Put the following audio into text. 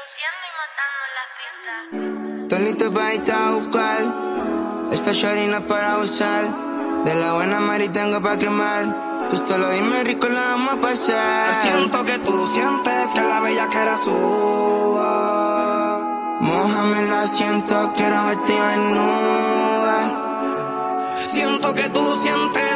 Produciendo y matando la para a buscar. Esta shorty para usar. De la buena Mari tengo para quemar. Tú solo dime rico la vamos a pasar. Siento que tú sientes que la bella que era suba. Mójame lo siento, quiero verte desnuda. Siento que tú sientes